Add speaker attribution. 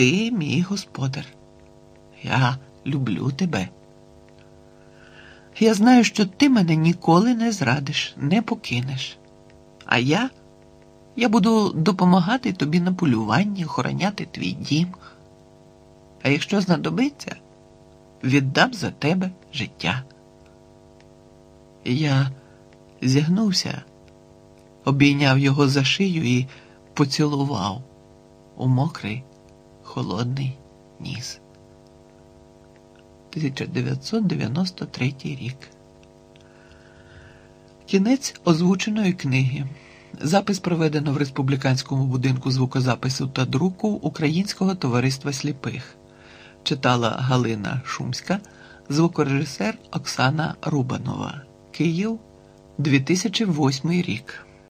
Speaker 1: Ти мій господар. Я люблю тебе. Я знаю, що ти мене ніколи не зрадиш, не покинеш. А я, я буду допомагати тобі на полюванні, охороняти твій дім. А якщо знадобиться, віддам за тебе життя. Я зігнувся, обійняв його за шию і поцілував у мокрий, холодний ніс. 1993 рік. Кінець озвученої книги. Запис проведено в Республіканському будинку звукозапису та друку Українського товариства сліпих. Читала Галина Шумська, звукорежисер Оксана Рубанова. Київ, 2008 рік.